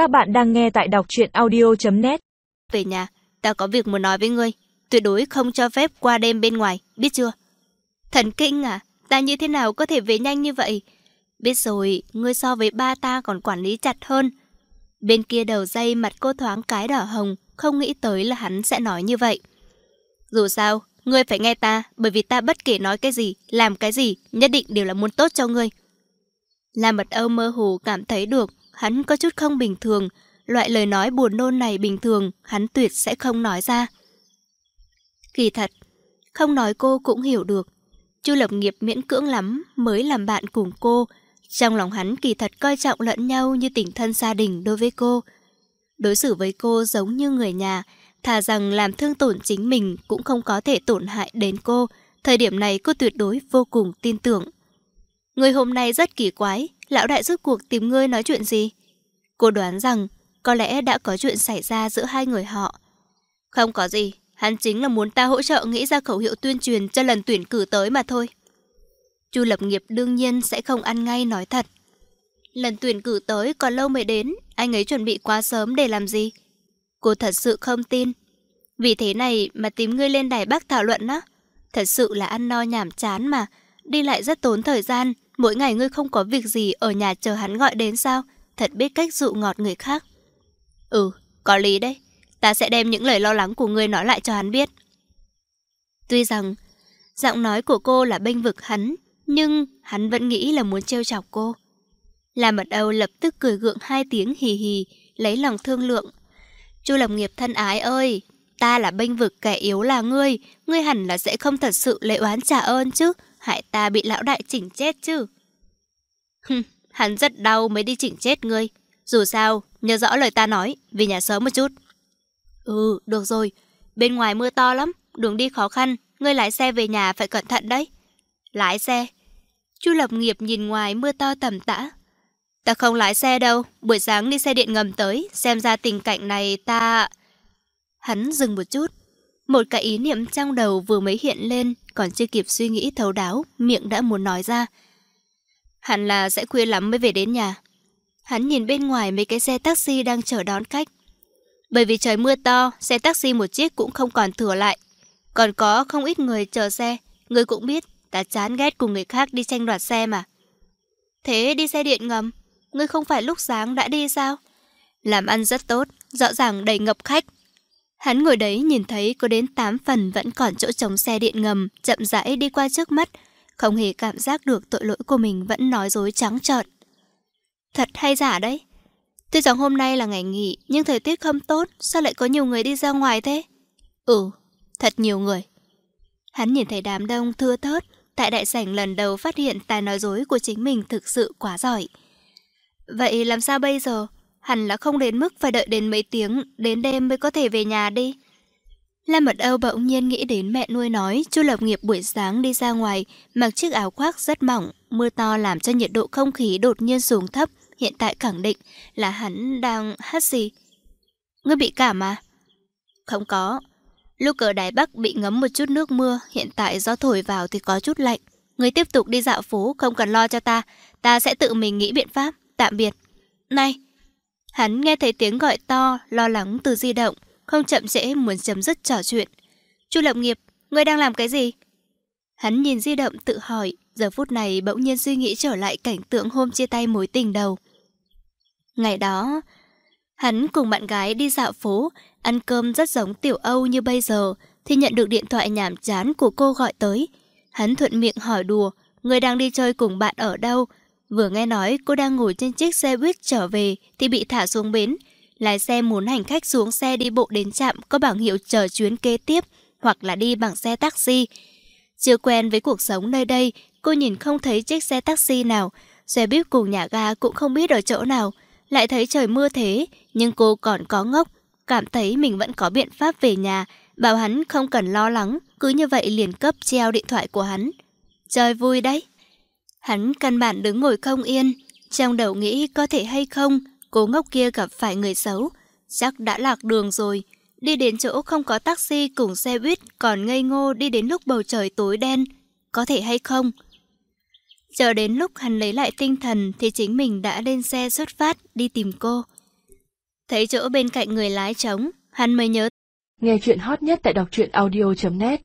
Các bạn đang nghe tại đọc truyện audio.net Về nhà, ta có việc muốn nói với ngươi. Tuyệt đối không cho phép qua đêm bên ngoài, biết chưa? Thần kinh à, ta như thế nào có thể về nhanh như vậy? Biết rồi, ngươi so với ba ta còn quản lý chặt hơn. Bên kia đầu dây mặt cô thoáng cái đỏ hồng, không nghĩ tới là hắn sẽ nói như vậy. Dù sao, ngươi phải nghe ta, bởi vì ta bất kể nói cái gì, làm cái gì, nhất định đều là muốn tốt cho ngươi. La Mật Âu mơ hồ cảm thấy được, hắn có chút không bình thường, loại lời nói buồn nôn này bình thường, hắn tuyệt sẽ không nói ra. Kỳ thật, không nói cô cũng hiểu được. Chu Lập Nghiệp miễn cưỡng lắm mới làm bạn cùng cô. Trong lòng hắn kỳ thật coi trọng lẫn nhau như tình thân gia đình đối với cô. Đối xử với cô giống như người nhà, thà rằng làm thương tổn chính mình cũng không có thể tổn hại đến cô. Thời điểm này cô tuyệt đối vô cùng tin tưởng. Người hôm nay rất kỳ quái, lão đại rốt cuộc tìm ngươi nói chuyện gì? Cô đoán rằng có lẽ đã có chuyện xảy ra giữa hai người họ. Không có gì, hắn chính là muốn ta hỗ trợ nghĩ ra khẩu hiệu tuyên truyền cho lần tuyển cử tới mà thôi. Chu lập nghiệp đương nhiên sẽ không ăn ngay nói thật. Lần tuyển cử tới còn lâu mới đến, anh ấy chuẩn bị quá sớm để làm gì? Cô thật sự không tin. Vì thế này mà tìm ngươi lên đài bác thảo luận á. Thật sự là ăn no nhảm chán mà. Đi lại rất tốn thời gian. Mỗi ngày ngươi không có việc gì ở nhà chờ hắn gọi đến sao? Thật biết cách dụ ngọt người khác. Ừ, có lý đấy. Ta sẽ đem những lời lo lắng của ngươi nói lại cho hắn biết. Tuy rằng giọng nói của cô là bênh vực hắn, nhưng hắn vẫn nghĩ là muốn trêu chọc cô. làm mật Âu lập tức cười gượng hai tiếng hì hì, lấy lòng thương lượng. Chu Lập Nghiệp thân ái ơi, ta là bênh vực kẻ yếu là ngươi, ngươi hẳn là sẽ không thật sự lệ oán trả ơn chứ, hại ta bị lão đại chỉnh chết chứ. Hừm, hắn rất đau mới đi chỉnh chết ngươi. Dù sao, nhớ rõ lời ta nói, vì nhà sớm một chút. Ừ, được rồi, bên ngoài mưa to lắm, đường đi khó khăn, ngươi lái xe về nhà phải cẩn thận đấy. Lái xe. Chu Lập Nghiệp nhìn ngoài mưa to tầm tã, Ta không lái xe đâu, buổi sáng đi xe điện ngầm tới, xem ra tình cảnh này ta... Hắn dừng một chút. Một cái ý niệm trong đầu vừa mới hiện lên, còn chưa kịp suy nghĩ thấu đáo, miệng đã muốn nói ra. Hẳn là sẽ khuya lắm mới về đến nhà. Hắn nhìn bên ngoài mấy cái xe taxi đang chờ đón khách. Bởi vì trời mưa to, xe taxi một chiếc cũng không còn thừa lại. Còn có không ít người chờ xe, người cũng biết, ta chán ghét cùng người khác đi tranh đoạt xe mà. Thế đi xe điện ngầm, ngươi không phải lúc sáng đã đi sao? Làm ăn rất tốt, rõ ràng đầy ngập khách. Hắn ngồi đấy nhìn thấy có đến 8 phần vẫn còn chỗ trống xe điện ngầm, chậm rãi đi qua trước mắt, không hề cảm giác được tội lỗi của mình vẫn nói dối trắng trợn. Thật hay giả đấy? Tuy rằng hôm nay là ngày nghỉ, nhưng thời tiết không tốt, sao lại có nhiều người đi ra ngoài thế? Ừ, thật nhiều người. Hắn nhìn thấy đám đông thưa thớt, tại đại sảnh lần đầu phát hiện tài nói dối của chính mình thực sự quá giỏi. Vậy làm sao bây giờ? Hẳn là không đến mức phải đợi đến mấy tiếng, đến đêm mới có thể về nhà đi. Lam Mật Âu bỗng nhiên nghĩ đến mẹ nuôi nói Chu Lập Nghiệp buổi sáng đi ra ngoài mặc chiếc áo khoác rất mỏng, mưa to làm cho nhiệt độ không khí đột nhiên xuống thấp, hiện tại khẳng định là hắn đang hát gì. Ngươi bị cảm à? Không có. Lúc ở Đài Bắc bị ngấm một chút nước mưa, hiện tại gió thổi vào thì có chút lạnh. Ngươi tiếp tục đi dạo phố, không cần lo cho ta, ta sẽ tự mình nghĩ biện pháp tạm biệt. Này! Hắn nghe thấy tiếng gọi to, lo lắng từ di động, không chậm trễ muốn chấm dứt trò chuyện. Chu Lập Nghiệp, ngươi đang làm cái gì? Hắn nhìn di động tự hỏi, giờ phút này bỗng nhiên suy nghĩ trở lại cảnh tượng hôm chia tay mối tình đầu. Ngày đó, hắn cùng bạn gái đi dạo phố, ăn cơm rất giống tiểu Âu như bây giờ, thì nhận được điện thoại nhảm chán của cô gọi tới. Hắn thuận miệng hỏi đùa, người đang đi chơi cùng bạn ở đâu, Vừa nghe nói cô đang ngồi trên chiếc xe buýt trở về thì bị thả xuống bến. Lái xe muốn hành khách xuống xe đi bộ đến trạm có bảng hiệu chờ chuyến kế tiếp hoặc là đi bằng xe taxi. Chưa quen với cuộc sống nơi đây, cô nhìn không thấy chiếc xe taxi nào. Xe buýt cùng nhà ga cũng không biết ở chỗ nào. Lại thấy trời mưa thế, nhưng cô còn có ngốc. Cảm thấy mình vẫn có biện pháp về nhà, bảo hắn không cần lo lắng, cứ như vậy liền cấp treo điện thoại của hắn. Chơi vui đấy. Hắn căn bản đứng ngồi không yên, trong đầu nghĩ có thể hay không, cố ngốc kia gặp phải người xấu. Chắc đã lạc đường rồi, đi đến chỗ không có taxi cùng xe buýt còn ngây ngô đi đến lúc bầu trời tối đen. Có thể hay không? Chờ đến lúc hắn lấy lại tinh thần thì chính mình đã lên xe xuất phát đi tìm cô. Thấy chỗ bên cạnh người lái trống, hắn mới nhớ. Nghe chuyện hot nhất tại đọc truyện audio.net